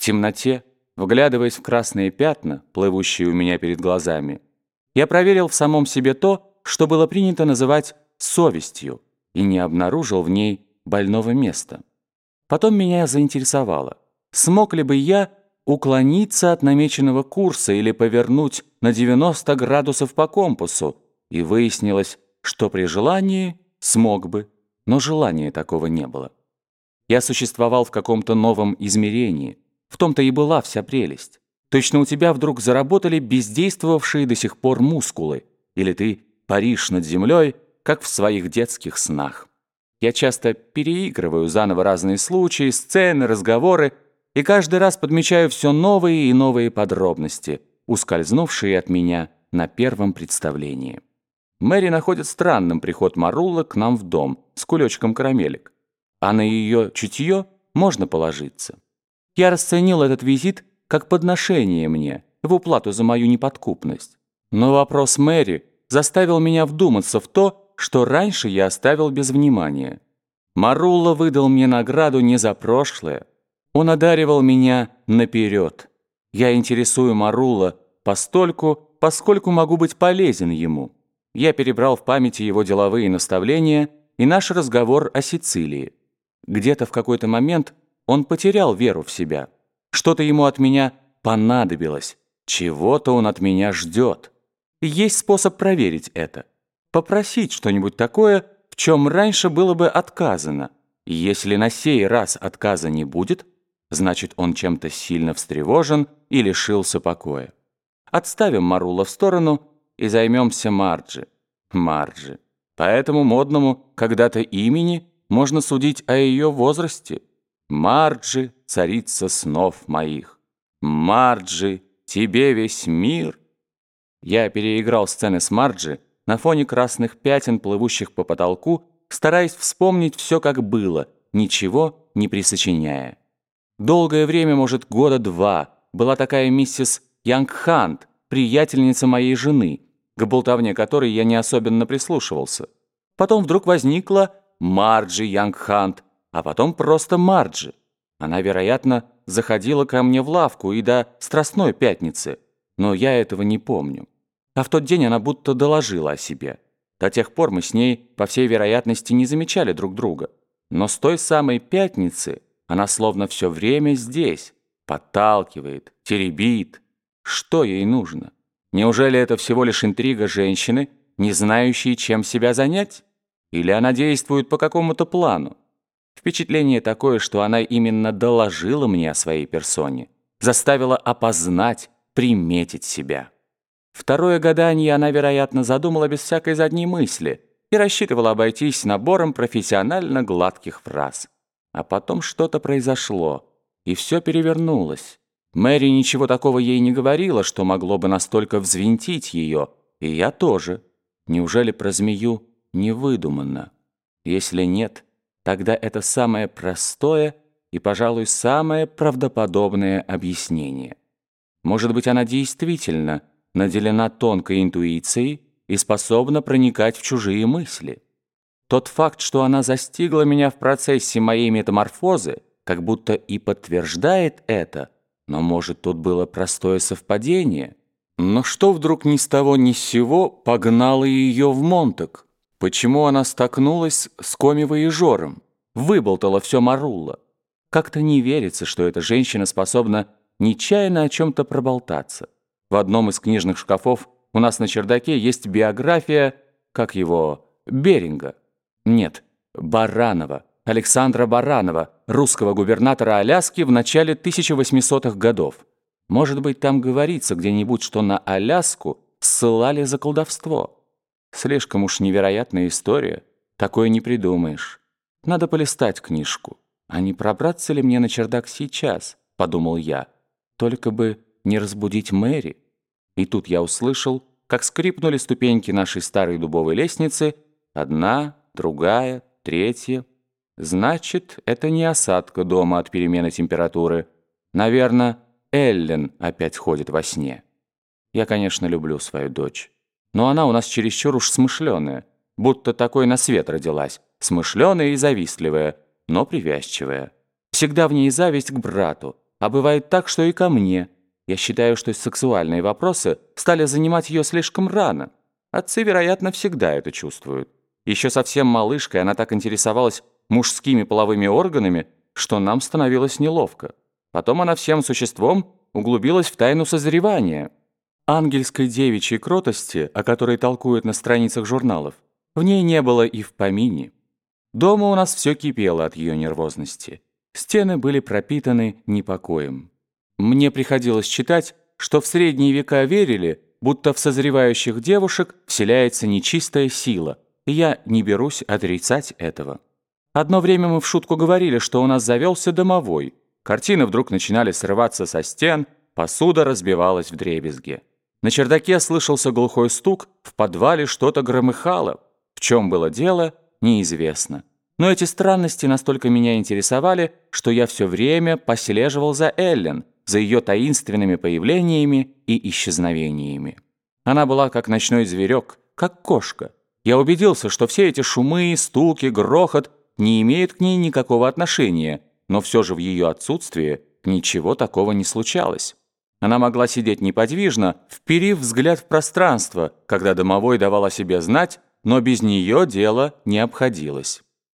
темноте, вглядываясь в красные пятна, плывущие у меня перед глазами, я проверил в самом себе то, что было принято называть совестью, и не обнаружил в ней больного места. Потом меня заинтересовало, смог ли бы я уклониться от намеченного курса или повернуть на 90 градусов по компасу, и выяснилось, что при желании смог бы, но желания такого не было. Я существовал в каком-то новом измерении, в том-то и была вся прелесть. Точно у тебя вдруг заработали бездействовавшие до сих пор мускулы, или ты паришь над землей, как в своих детских снах. Я часто переигрываю заново разные случаи, сцены, разговоры, и каждый раз подмечаю все новые и новые подробности, ускользнувшие от меня на первом представлении. Мэри находит странным приход Марулла к нам в дом с кулечком карамелек, а на ее чутье можно положиться. Я расценил этот визит как подношение мне в уплату за мою неподкупность. Но вопрос Мэри заставил меня вдуматься в то, что раньше я оставил без внимания. Марулла выдал мне награду не за прошлое, он одаривал меня наперед. Я интересую Марула постольку, поскольку могу быть полезен ему. Я перебрал в памяти его деловые наставления и наш разговор о Сицилии. Где-то в какой-то момент он потерял веру в себя. Что-то ему от меня понадобилось, чего-то он от меня ждет. Есть способ проверить это. Попросить что-нибудь такое, в чем раньше было бы отказано. Если на сей раз отказа не будет, Значит, он чем-то сильно встревожен и лишился покоя. Отставим Марула в сторону и займемся Марджи. Марджи. По этому модному когда-то имени можно судить о ее возрасте. Марджи, царица снов моих. Марджи, тебе весь мир. Я переиграл сцены с Марджи на фоне красных пятен, плывущих по потолку, стараясь вспомнить все, как было, ничего не присочиняя. Долгое время, может, года два, была такая миссис Янгхант, приятельница моей жены, к болтовне которой я не особенно прислушивался. Потом вдруг возникла Марджи Янгхант, а потом просто Марджи. Она, вероятно, заходила ко мне в лавку и до Страстной Пятницы, но я этого не помню. А в тот день она будто доложила о себе. До тех пор мы с ней, по всей вероятности, не замечали друг друга. Но с той самой пятницы она словно все время здесь, подталкивает, теребит. Что ей нужно? Неужели это всего лишь интрига женщины, не знающей, чем себя занять? Или она действует по какому-то плану? Впечатление такое, что она именно доложила мне о своей персоне, заставила опознать, приметить себя. Второе гадание она, вероятно, задумала без всякой задней мысли и рассчитывала обойтись набором профессионально гладких фраз. А потом что-то произошло, и все перевернулось. Мэри ничего такого ей не говорила, что могло бы настолько взвинтить ее, и я тоже. Неужели про змею не выдуманно? Если нет, тогда это самое простое и, пожалуй, самое правдоподобное объяснение. Может быть, она действительно наделена тонкой интуицией и способна проникать в чужие мысли. Тот факт, что она застигла меня в процессе моей метаморфозы, как будто и подтверждает это, но, может, тут было простое совпадение. Но что вдруг ни с того ни с сего погнало ее в Монтек? Почему она столкнулась с Коми-воежором? Выболтала все Марулла. Как-то не верится, что эта женщина способна нечаянно о чем-то проболтаться. В одном из книжных шкафов у нас на чердаке есть биография, как его, Беринга. Нет, Баранова, Александра Баранова, русского губернатора Аляски в начале 1800-х годов. Может быть, там говорится где-нибудь, что на Аляску ссылали за колдовство. Слишком уж невероятная история. Такое не придумаешь. Надо полистать книжку. А не пробраться ли мне на чердак сейчас, подумал я. Только бы не разбудить Мэри. И тут я услышал, как скрипнули ступеньки нашей старой дубовой лестницы, одна, другая, третья. Значит, это не осадка дома от перемены температуры. Наверное, Эллен опять ходит во сне. Я, конечно, люблю свою дочь. Но она у нас чересчур уж смышленая, будто такой на свет родилась. Смышленая и завистливая, но привязчивая. Всегда в ней зависть к брату, а бывает так, что и ко мне. Я считаю, что сексуальные вопросы стали занимать ее слишком рано. Отцы, вероятно, всегда это чувствуют. Еще совсем малышкой она так интересовалась мужскими половыми органами, что нам становилось неловко. Потом она всем существом углубилась в тайну созревания. Ангельской девичьей кротости, о которой толкуют на страницах журналов, в ней не было и в помине. Дома у нас все кипело от ее нервозности. Стены были пропитаны непокоем. Мне приходилось читать, что в средние века верили, будто в созревающих девушек вселяется нечистая сила, и я не берусь отрицать этого. Одно время мы в шутку говорили, что у нас завелся домовой. Картины вдруг начинали срываться со стен, посуда разбивалась в дребезги. На чердаке слышался глухой стук, в подвале что-то громыхало. В чем было дело, неизвестно. Но эти странности настолько меня интересовали, что я все время послеживал за Эллен, за ее таинственными появлениями и исчезновениями. Она была как ночной зверек, как кошка. Я убедился, что все эти шумы, стуки, грохот не имеют к ней никакого отношения, но все же в ее отсутствии ничего такого не случалось. Она могла сидеть неподвижно, вперив взгляд в пространство, когда домовой давал о себе знать, но без нее дело не обходилось.